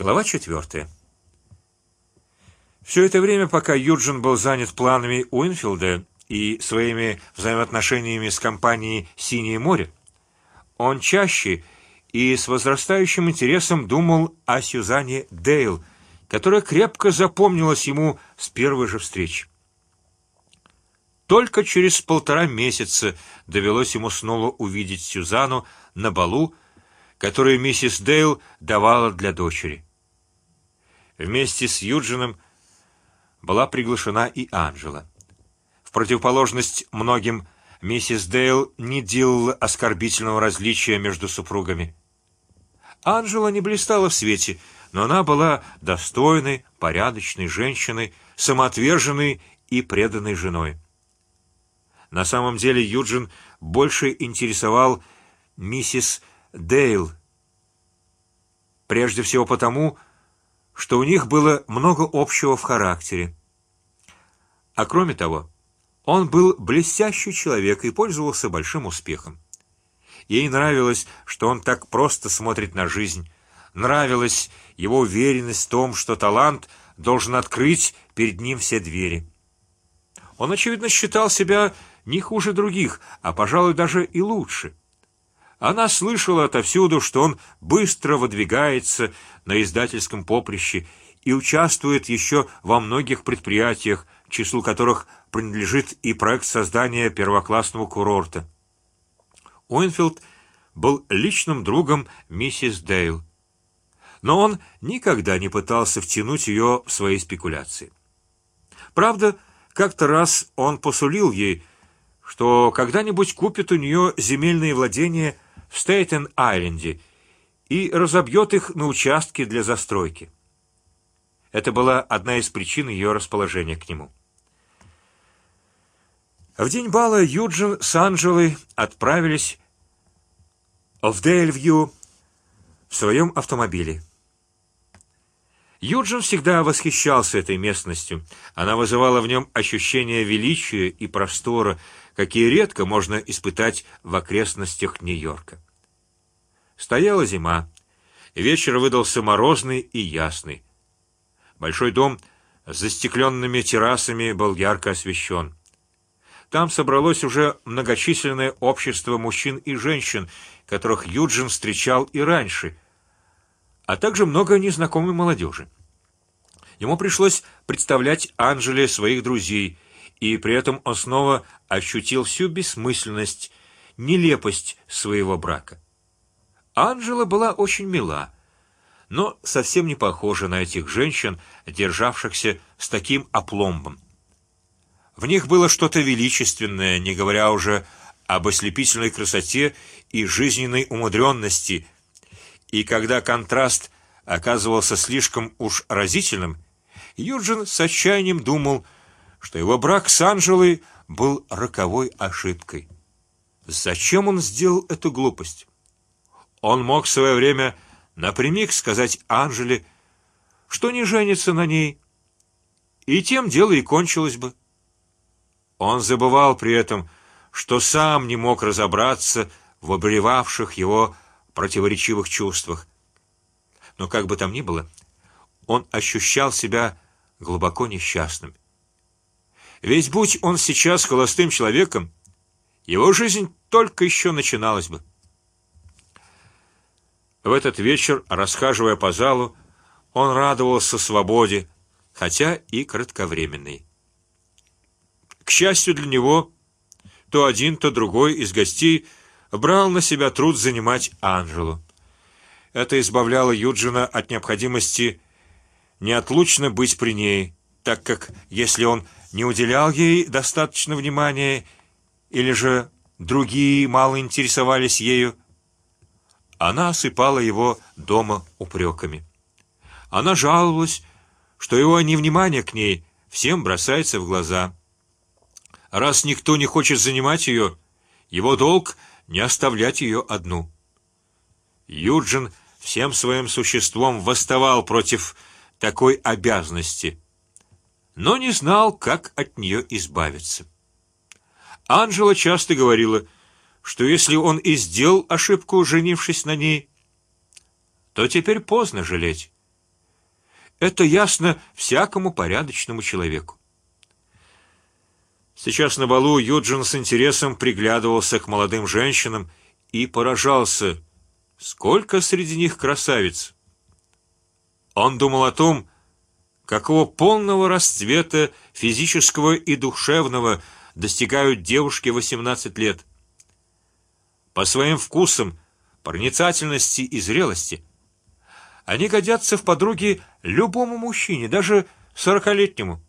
Глава четвертая. Все это время, пока Юджин был занят планами Уинфилда и своими взаимоотношениями с компанией Синее море, он чаще и с возрастающим интересом думал о Сюзанне Дейл, которая крепко запомнилась ему с первой же встречи. Только через полтора месяца довелось ему снова увидеть Сюзану на балу, который миссис Дейл давала для дочери. Вместе с Юджином была приглашена и Анжела. В противоположность многим, миссис Дейл не делала оскорбительного различия между супругами. Анжела не блистала в свете, но она была достойной, порядочной женщиной, самоотверженной и преданной женой. На самом деле Юджин больше интересовал миссис Дейл, прежде всего потому, что у них было много общего в характере. А кроме того, он был блестящий человек и пользовался большим успехом. Ей нравилось, что он так просто смотрит на жизнь, нравилась его уверенность в том, что талант должен открыть перед ним все двери. Он очевидно считал себя не хуже других, а, пожалуй, даже и лучше. Она слышала отовсюду, что он быстро выдвигается на издательском поприще и участвует еще во многих предприятиях, числу которых принадлежит и проект создания первоклассного курорта. Уинфилд был личным другом миссис Дейл, но он никогда не пытался втянуть ее в свои спекуляции. Правда, как-то раз он посулил ей, что когда-нибудь купит у нее земельные владения в Стейтен-Айленде и разобьет их на участки для застройки. Это была одна из причин ее расположения к нему. В день бала Юджин с Анжелой отправились в Дейльвью в своем автомобиле. Юджин всегда восхищался этой местностью. Она вызывала в нем ощущение величия и простора, какие редко можно испытать в окрестностях Нью-Йорка. Стояла зима, вечер выдался морозный и ясный. Большой дом с застекленными террасами был ярко освещен. Там собралось уже многочисленное общество мужчин и женщин, которых Юджин встречал и раньше, а также много незнакомой молодежи. Ему пришлось представлять Анжеле своих друзей, и при этом он снова ощутил всю бессмысленность, нелепость своего брака. Анжела была очень мила, но совсем не похожа на этих женщин, державшихся с таким опломбом. В них было что-то величественное, не говоря уже об ослепительной красоте и жизненной умудренности. И когда контраст оказывался слишком уж разительным, Юджин с отчаянием думал, что его брак с Анжелой был роковой ошибкой. Зачем он сделал эту глупость? Он мог в свое время напрямик сказать Анжеле, что не женится на ней, и тем дело и кончилось бы. Он забывал при этом, что сам не мог разобраться в обревавших его противоречивых чувствах. Но как бы там ни было, он ощущал себя глубоко несчастным. Ведь будь он сейчас холостым человеком, его жизнь только еще начиналась бы. В этот вечер, расхаживая по залу, он радовался свободе, хотя и кратковременной. К счастью для него, то один, то другой из гостей брал на себя труд занимать Анжелу. Это избавляло Юджина от необходимости неотлучно быть при ней, так как если он не уделял ей достаточно внимания, или же другие мало интересовались ею, она осыпала его дома упреками. Она жаловалась, что его невнимание к ней всем бросается в глаза. Раз никто не хочет занимать ее, его долг не оставлять ее одну. Юджин всем своим существом восставал против такой обязанности, но не знал, как от нее избавиться. Анжела часто говорила, что если он и сделал ошибку, женившись на ней, то теперь поздно жалеть. Это ясно всякому порядочному человеку. Сейчас на балу Юджин с интересом приглядывался к молодым женщинам и поражался, сколько среди них красавиц. Он думал о том, какого полного расцвета физического и душевного достигают девушки 18 лет. По своим вкусам, проницательности и зрелости они годятся в подруги любому мужчине, даже сорокалетнему.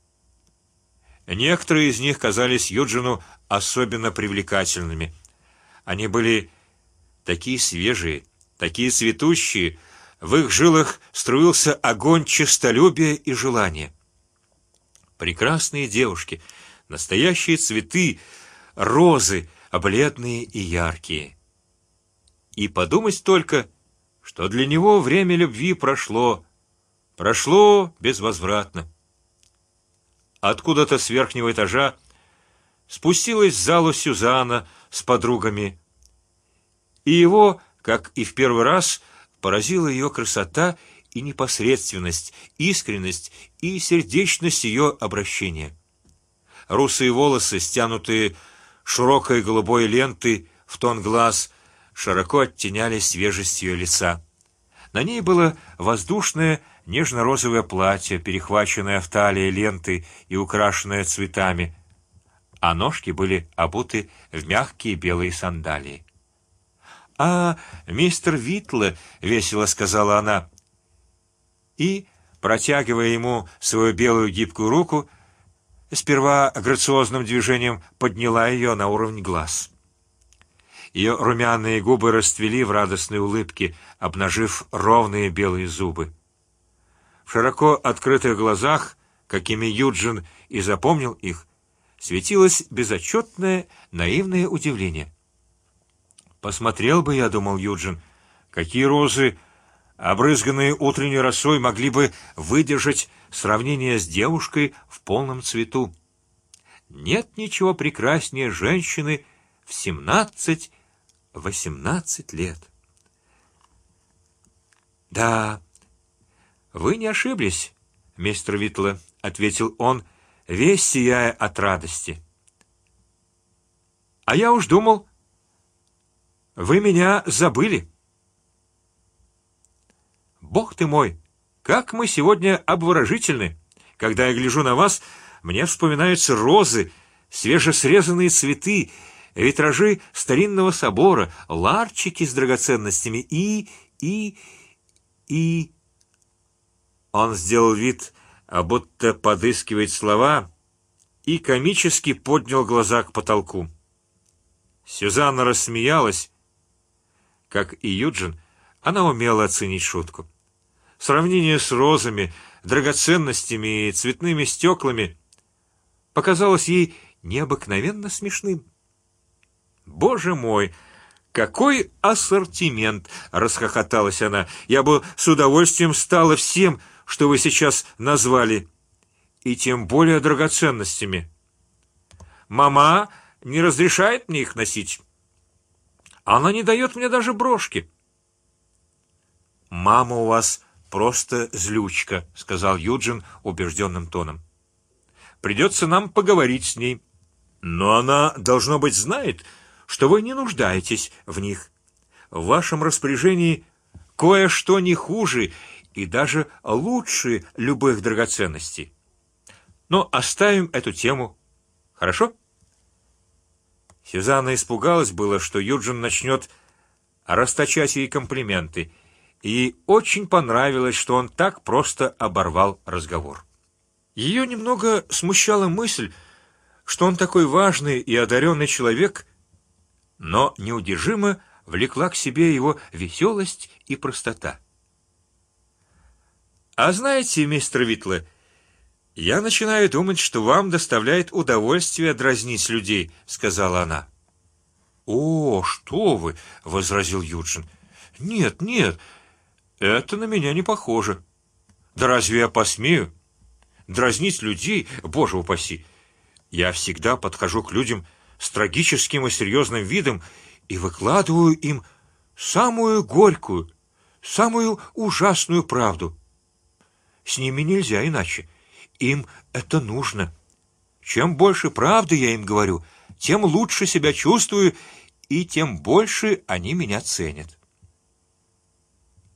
Некоторые из них казались Юджину особенно привлекательными. Они были такие свежие, такие цветущие, в их жилах струился огонь честолюбия и желания. Прекрасные девушки, настоящие цветы, розы, бледные и яркие. И подумать только, что для него время любви прошло, прошло безвозвратно. Откуда-то с верхнего этажа спустилась в залу Сюзанна с подругами, и его, как и в первый раз, поразила ее красота и непосредственность, искренность и сердечность ее обращения. Русые волосы, стянутые широкой голубой лентой в тон глаз, широко оттеняли свежесть ее лица. На ней было воздушное нежно-розовое платье, перехваченное в талии лентой и украшенное цветами, а ножки были обуты в мягкие белые сандалии. А мистер Витле, весело сказала она, и протягивая ему свою белую гибкую руку, сперва грациозным движением подняла ее на уровень глаз. Ее румяные губы расцвели в радостной улыбке, обнажив ровные белые зубы. В широко открытых глазах, какими Юджин и запомнил их, светилось безотчетное наивное удивление. Посмотрел бы я, думал Юджин, какие розы, обрызганные утренней росой, могли бы выдержать сравнение с девушкой в полном цвету. Нет ничего прекраснее женщины в семнадцать, восемнадцать лет. Да, вы не ошиблись, мистер Витла, ответил он, весь сияя от радости. А я уж думал, вы меня забыли. Бог ты мой, как мы сегодня обворожительны! Когда я гляжу на вас, мне вспоминаются розы, свежесрезанные цветы, витражи старинного собора, ларчики с драгоценностями и и и он сделал вид, а будто подыскивает слова, и комически поднял глаза к потолку. Сюзанна рассмеялась, как и Юджин, она умела оценить шутку. Сравнение с розами, драгоценностями и цветными стеклами показалось ей необыкновенно смешным. Боже мой, какой ассортимент! расхохоталась она. Я бы с удовольствием стала всем, что вы сейчас назвали, и тем более драгоценностями. Мама не разрешает мне их носить. Она не дает мне даже брошки. Мама у вас просто злючка, сказал Юджин убежденным тоном. Придется нам поговорить с ней, но она должно быть знает, что вы не нуждаетесь в них. В вашем распоряжении кое-что не хуже и даже лучше любых драгоценностей. Но оставим эту тему, хорошо? Сюзанна испугалась было, что Юджин начнет расточать ей комплименты, и очень понравилось, что он так просто оборвал разговор. Ее немного смущала мысль, что он такой важный и одаренный человек, но неудержимо влекла к себе его веселость и простота. А знаете, мистер Витле, я начинаю думать, что вам доставляет удовольствие дразнить людей, сказала она. О, что вы, возразил Юджин. Нет, нет, это на меня не похоже. Да разве я посмею дразнить людей? Боже упаси! Я всегда подхожу к людям с трагическим и серьезным видом и выкладываю им самую горькую, самую ужасную правду. С ними нельзя иначе. Им это нужно. Чем больше правды я им говорю, тем лучше себя чувствую и тем больше они меня ценят.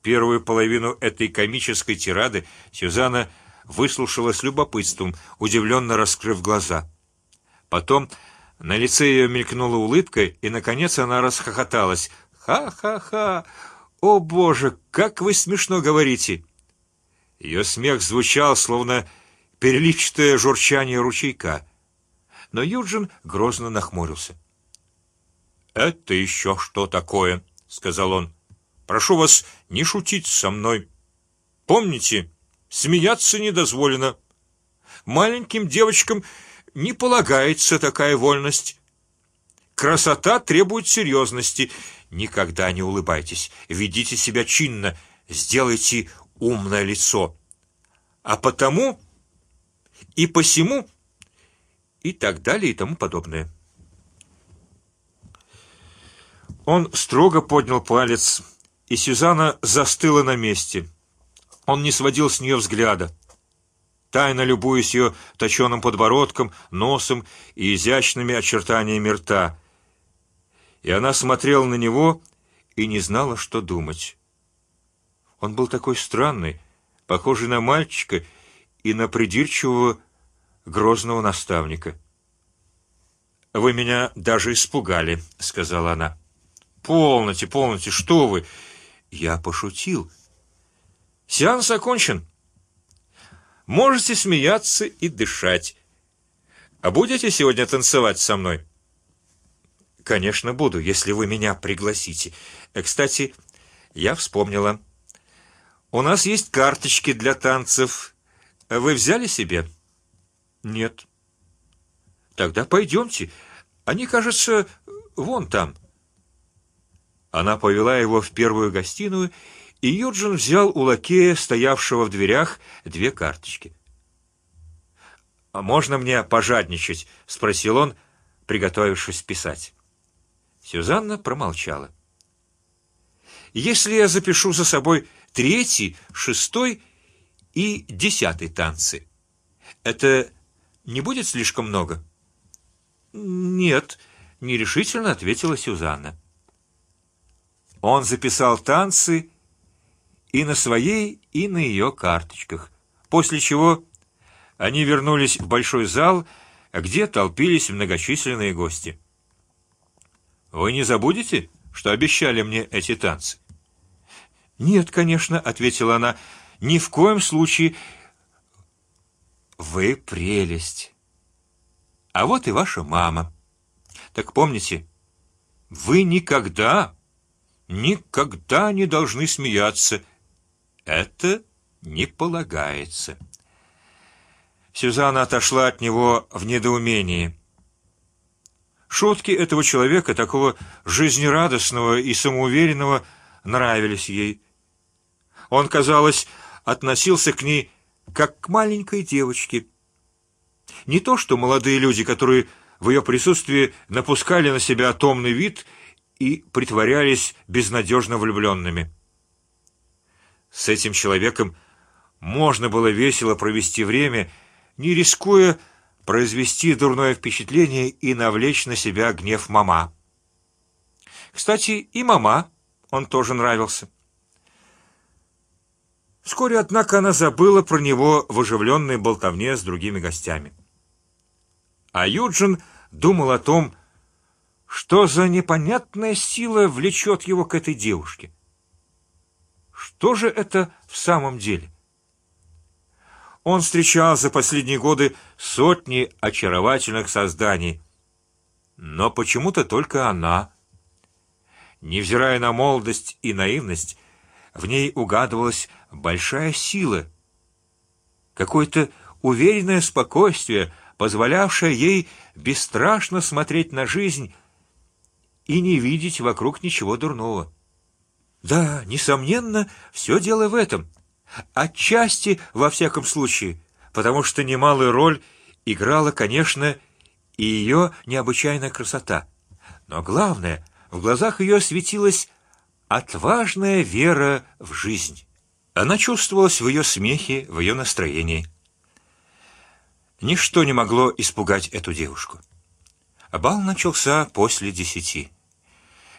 Первую половину этой комической тирады Сюзанна выслушала с любопытством, удивленно раскрыв глаза. Потом на лице ее мелькнула улыбка, и наконец она расхохоталась. Ха-ха-ха! О боже, как вы смешно говорите! Ее смех звучал, словно переливчатое журчание ручейка. Но Юджин грозно нахмурился. Это еще что такое? сказал он. Прошу вас не шутить со мной. Помните, смеяться не дозволено. Маленьким девочкам не полагается такая вольность. Красота требует серьезности. Никогда не улыбайтесь, ведите себя чинно, сделайте умное лицо. А потому и посему и так далее и тому подобное. Он строго поднял палец, и Сюзанна застыла на месте. Он не сводил с нее взгляда, тайно любуясь ее точеным подбородком, носом и изящными очертаниями рта. И она смотрела на него и не знала, что думать. Он был такой странный, похожий на мальчика и на придирчивого грозного наставника. Вы меня даже испугали, сказала она. Полноте, полноте, что вы? Я пошутил. Сеанс окончен. Можете смеяться и дышать. А будете сегодня танцевать со мной? Конечно, буду, если вы меня пригласите. Э, кстати, я вспомнила. У нас есть карточки для танцев. Вы взяли себе? Нет. Тогда пойдемте. Они, кажется, вон там. Она повела его в первую гостиную, и Юджин взял у лакея, стоявшего в дверях, две карточки. А можно мне пожадничать? – спросил он, приготовившись писать. Сюзанна промолчала. Если я запишу за собой третий, шестой и десятый танцы, это не будет слишком много? Нет, нерешительно ответила Сюзанна. Он записал танцы и на своей, и на ее карточках, после чего они вернулись в большой зал, где толпились многочисленные гости. Вы не забудете, что обещали мне эти танцы? Нет, конечно, ответила она. Ни в коем случае. Вы прелесть. А вот и ваша мама. Так помните, вы никогда, никогда не должны смеяться. Это не полагается. Сюзанна отошла от него в недоумении. Шутки этого человека, такого жизнерадостного и самоуверенного, нравились ей. Он, казалось, относился к ней как к маленькой девочке. Не то, что молодые люди, которые в ее присутствии напускали на себя томный вид и притворялись безнадежно влюбленными. С этим человеком можно было весело провести время, не рискуя произвести дурное впечатление и навлечь на себя гнев мама. Кстати, и мама он тоже нравился. Вскоре, однако, она забыла про него в оживленной болтовне с другими гостями. А Юджин думал о том, что за непонятная сила влечет его к этой девушке. Что же это в самом деле? Он встречал за последние годы сотни очаровательных созданий, но почему-то только она. Невзирая на молодость и наивность, в ней угадывалась большая сила, какое-то уверенное спокойствие, позволявшее ей бесстрашно смотреть на жизнь и не видеть вокруг ничего дурного. Да, несомненно, все дело в этом. Отчасти, во всяком случае, потому что немалую роль играла, конечно, и ее необычайная красота. Но главное, в глазах ее светилась отважная вера в жизнь. Она чувствовалась в ее смехе, в ее настроении. Ничто не могло испугать эту девушку. Бал начался после десяти.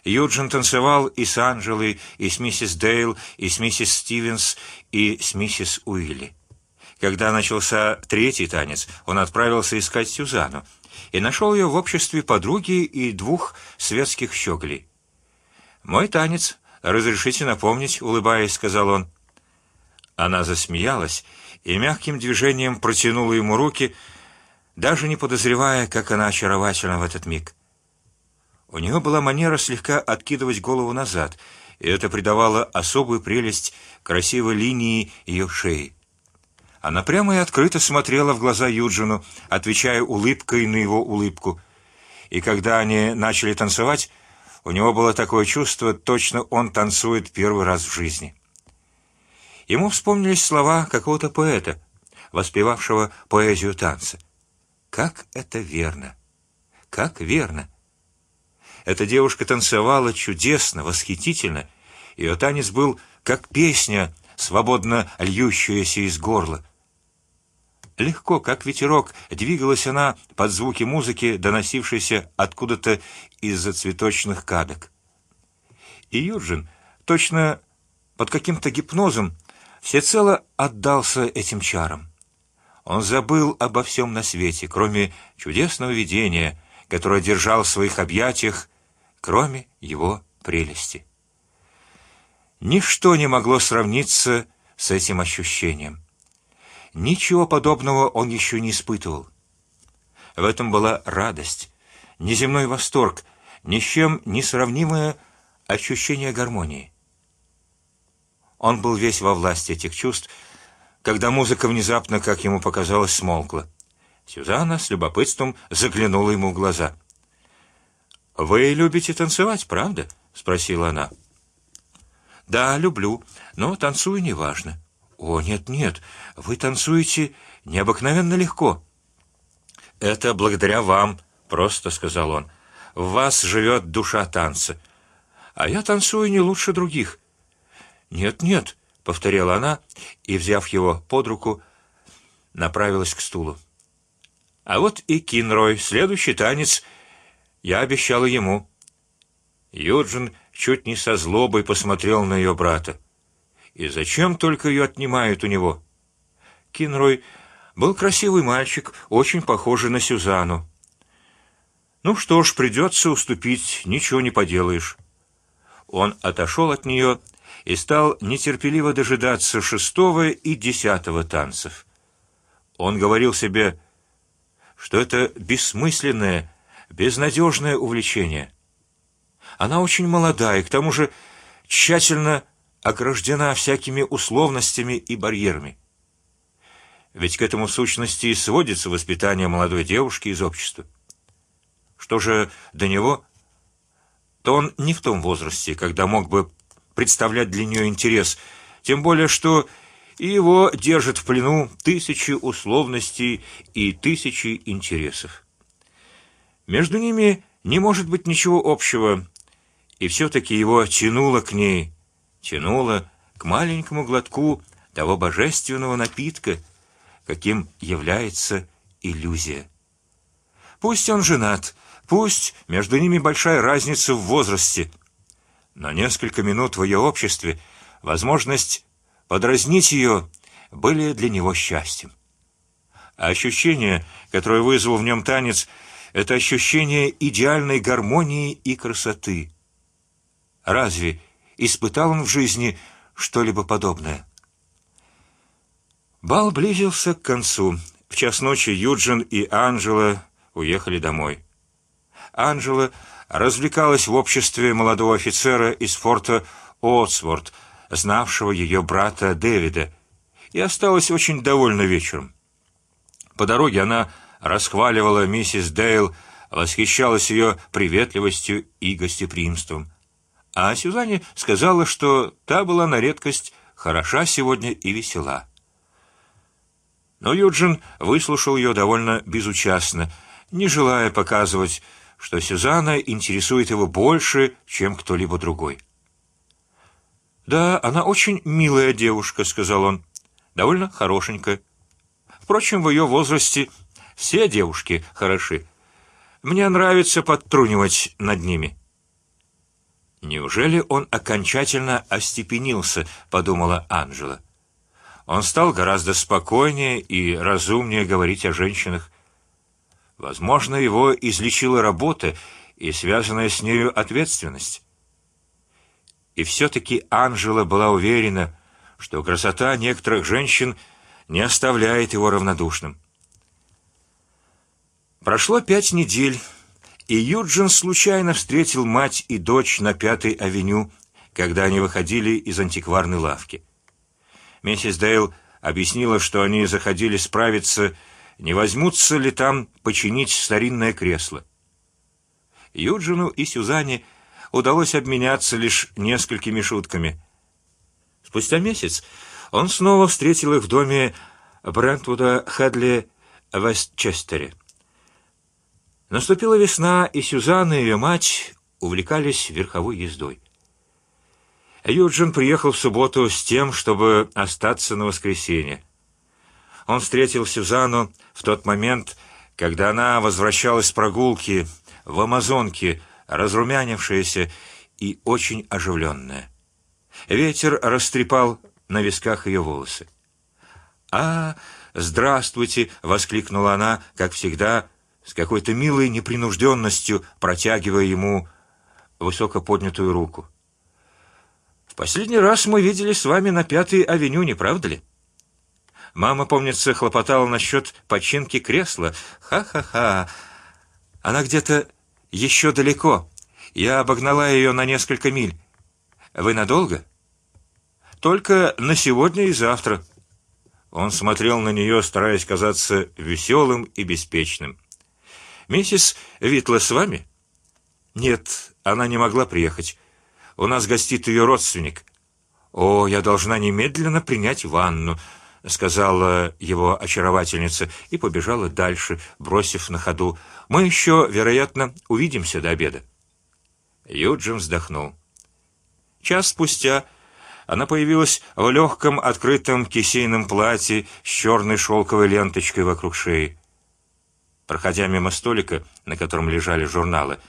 Юджин танцевал и с Анжелой, и с миссис Дейл, и с миссис Стивенс, и с миссис Уилли. Когда начался третий танец, он отправился искать Сюзану и нашел ее в обществе подруги и двух светских щеголей. Мой танец, разрешите напомнить, улыбаясь, сказал он. Она засмеялась и мягким движением протянула ему руки, даже не подозревая, как она очаровательна в этот миг. У нее была манера слегка откидывать голову назад, и это придавало особую прелесть красивой линии ее шеи. Она прямо и открыто смотрела в глаза Юджину, отвечая улыбкой на его улыбку. И когда они начали танцевать, у него было такое чувство, точно он танцует первый раз в жизни. Ему вспомнились слова какого-то поэта, воспевавшего поэзию танца. Как это верно, как верно. Эта девушка танцевала чудесно, восхитительно. Ее танец был как песня, свободно льющаяся из горла. Легко, как ветерок, двигалась она под звуки музыки, доносившейся откуда-то из-за цветочных кадок. И Юджин, точно под каким-то гипнозом, всецело отдался этим чарам. Он забыл обо всем на свете, кроме чудесного видения, которое держал в своих объятиях кроме его прелести. Ничто не могло сравниться с этим ощущением. Ничего подобного он еще не испытывал. В этом была радость, неземной восторг, ни с чем не сравнимое ощущение гармонии. Он был весь во власти этих чувств, когда музыка внезапно, как ему показалось, смолкла. Сюзанна с любопытством заглянула ему в глаза. Вы любите танцевать, правда? – спросила она. Да, люблю, но танцую неважно. О нет, нет, вы танцуете необыкновенно легко. Это благодаря вам, просто сказал он. В вас живет душа танца, а я танцую не лучше других. Нет, нет, повторила она и, взяв его под руку, направилась к стулу. А вот и Кинрой, следующий танец я обещала ему. Юджин чуть не со злобой посмотрел на ее брата. И зачем только ее отнимают у него? Кинрой был красивый мальчик, очень похожий на Сюзану. Ну что ж, придется уступить, ничего не поделаешь. Он отошел от нее и стал нетерпеливо дожидаться шестого и десятого танцев. Он говорил себе, что это бессмысленное безнадежное увлечение. Она очень молода и к тому же тщательно ограждена всякими условностями и барьерами. Ведь к этому в сущности и сводится воспитание молодой девушки из общества. Что же до него, то он не в том возрасте, когда мог бы представлять для нее интерес, тем более что его держат в плену тысячи условностей и тысячи интересов. Между ними не может быть ничего общего, и все-таки его тянуло к ней, тянуло к маленькому глотку того божественного напитка, каким является иллюзия. Пусть он женат, пусть между ними большая разница в возрасте, но несколько минут в ее обществе, возможность подразнить ее, были для него счастьем. А ощущение, которое вызвал в нем танец, это ощущение идеальной гармонии и красоты. Разве испытал он в жизни что-либо подобное? Бал близился к концу. В час ночи Юджин и Анжела уехали домой. Анжела развлекалась в обществе молодого офицера из форта Отсворт, знавшего ее брата Дэвида, и осталась очень довольна вечером. По дороге она расхваливала миссис Дейл, восхищалась ее приветливостью и гостеприимством, а Сюзанне сказала, что та была на редкость хороша сегодня и весела. Но Юджин выслушал ее довольно безучастно, не желая показывать, что Сюзанна интересует его больше, чем кто-либо другой. Да, она очень милая девушка, сказал он, довольно хорошенькая. Впрочем, в ее возрасте все девушки хороши. Мне нравится подтрунивать над ними. Неужели он окончательно остепенился? подумала Анжела. Он стал гораздо спокойнее и разумнее говорить о женщинах. Возможно, его излечила работа и связанная с нею ответственность. И все-таки Анжела была уверена, что красота некоторых женщин не оставляет его равнодушным. Прошло пять недель, и Юджин случайно встретил мать и дочь на Пятой авеню, когда они выходили из антикварной лавки. Миссис Дейл объяснила, что они заходили справиться, не возьмутся ли там починить старинное кресло. Юджину и Сюзанне удалось обменяться лишь несколькими шутками. Спустя месяц он снова встретил их в доме Брентвуда Хедли в Вестчестере. Наступила весна, и Сюзанна и ее мать увлекались верховой ездой. Юджин приехал в субботу с тем, чтобы остаться на воскресенье. Он встретил Сюзанну в тот момент, когда она возвращалась с прогулки в Амазонке, разрумянившаяся и очень оживленная. Ветер растрепал на висках ее волосы. А, здравствуйте! воскликнула она, как всегда, с какой-то милой непринужденностью протягивая ему высоко поднятую руку. В последний раз мы видели с вами на Пятой авеню, не правда ли? Мама, помнится, хлопотала насчет починки кресла. Ха-ха-ха. Она где-то еще далеко. Я обогнала ее на несколько миль. Вы надолго? Только на сегодня и завтра. Он смотрел на нее, стараясь казаться веселым и беспечным. Миссис Витла с вами? Нет, она не могла приехать. У нас гостит ее родственник. О, я должна немедленно принять ванну, сказала его очаровательница и побежала дальше, бросив на ходу: "Мы еще, вероятно, увидимся до обеда". Юджин вздохнул. Час спустя она появилась в легком открытом кисейном платье с черной шелковой ленточкой вокруг шеи. Проходя мимо столика, на котором лежали журналы,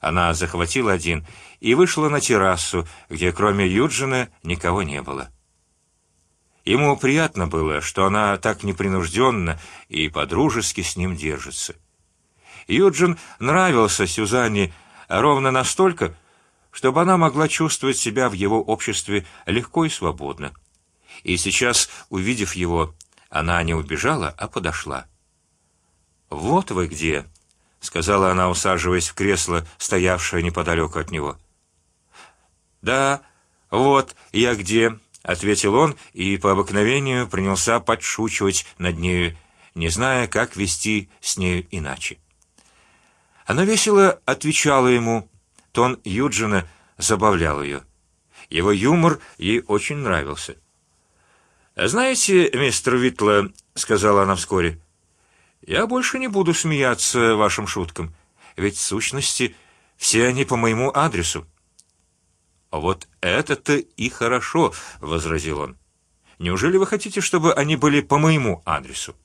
она захватила один и вышла на террасу, где кроме Юджина никого не было. Ему приятно было, что она так непринужденно и подружески с ним держится. Юджин нравился Сюзанне ровно настолько, чтобы она могла чувствовать себя в его обществе легко и свободно. И сейчас, увидев его, она не убежала, а подошла. Вот вы где, сказала она, усаживаясь в кресло, стоявшее неподалеку от него. Да, вот я где, ответил он и по обыкновению принялся подшучивать над нею, не зная, как вести с нею иначе. Она весело отвечала ему. Тон Юджина забавлял ее. Его юмор ей очень нравился. Знаете, мистер Витла, сказала она вскоре, я больше не буду смеяться вашим шуткам, ведь в сущности все они по моему адресу. Вот это-то и хорошо, возразил он. Неужели вы хотите, чтобы они были по моему адресу?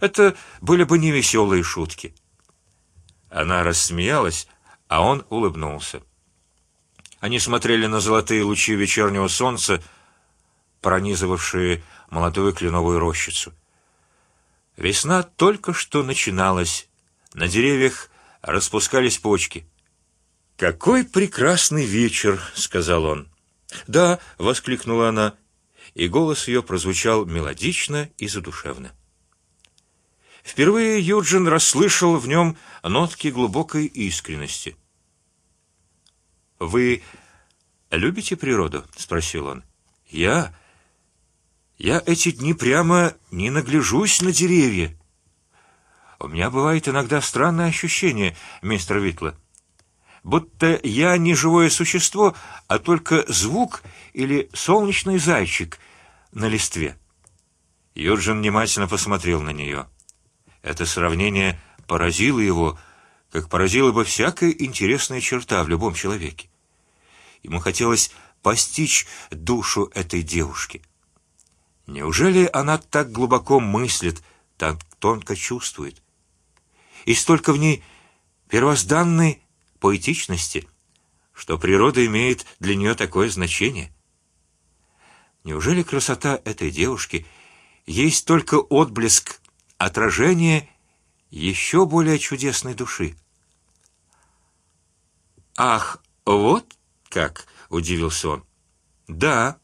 Это были бы не веселые шутки. Она рассмеялась, а он улыбнулся. Они смотрели на золотые лучи вечернего солнца, пронизывавшие молодую кленовую рощицу. Весна только что начиналась. На деревьях распускались почки. Какой прекрасный вечер, сказал он. Да, воскликнула она, и голос ее прозвучал мелодично и задушевно. Впервые Юджин расслышал в нем нотки глубокой искренности. Вы любите природу? – спросил он. Я я эти дни прямо не нагляжусь на деревья. У меня бывает иногда странное ощущение, мистер Витла, будто я не живое существо, а только звук или солнечный зайчик на листве. Юджин внимательно посмотрел на нее. Это сравнение поразило его, как поразила бы всякая интересная черта в любом человеке. Ему хотелось постичь душу этой девушки. Неужели она так глубоко мыслит, так тонко чувствует, и столько в ней первозданной поэтичности, что природа имеет для нее такое значение? Неужели красота этой девушки есть только отблеск, отражение еще более чудесной души? Ах, вот как! удивился он. Да,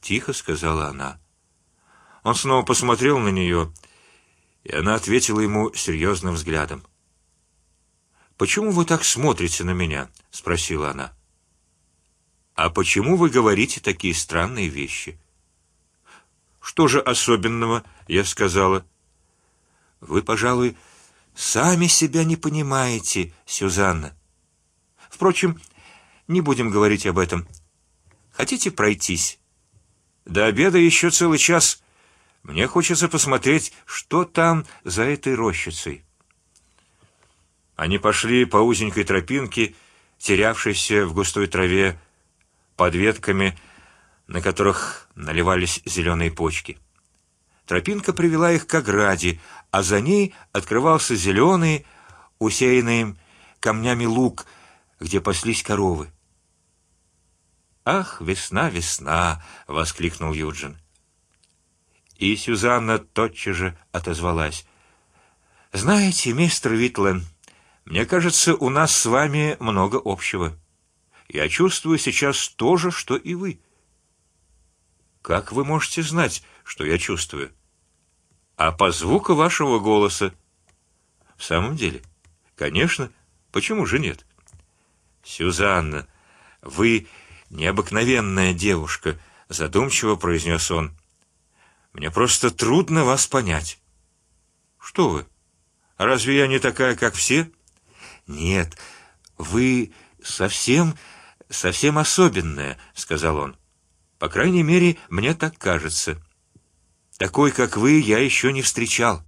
тихо сказала она. Он снова посмотрел на нее, и она ответила ему серьезным взглядом. Почему вы так смотрите на меня? спросила она. А почему вы говорите такие странные вещи? Что же особенного? Я сказала. Вы, пожалуй, сами себя не понимаете, Сюзанна. Впрочем, не будем говорить об этом. Хотите пройтись? До обеда еще целый час. Мне хочется посмотреть, что там за этой рощицей. Они пошли по узенькой тропинке, терявшейся в густой траве, под ветками, на которых наливались зеленые почки. Тропинка привела их к ограде, а за ней открывался зеленый, усеянный камнями луг, где паслись коровы. Ах, весна, весна! воскликнул Юджин. И Сюзанна тотчас же отозвалась: знаете, мистер Витлен, мне кажется, у нас с вами много общего. Я чувствую сейчас то же, что и вы. Как вы можете знать, что я чувствую? А по звуку вашего голоса. В самом деле, конечно. Почему же нет? Сюзанна, вы необыкновенная девушка, задумчиво произнес он. Мне просто трудно вас понять. Что вы? Разве я не такая, как все? Нет, вы совсем, совсем особенная, сказал он. По крайней мере, мне так кажется. Такой, как вы, я еще не встречал.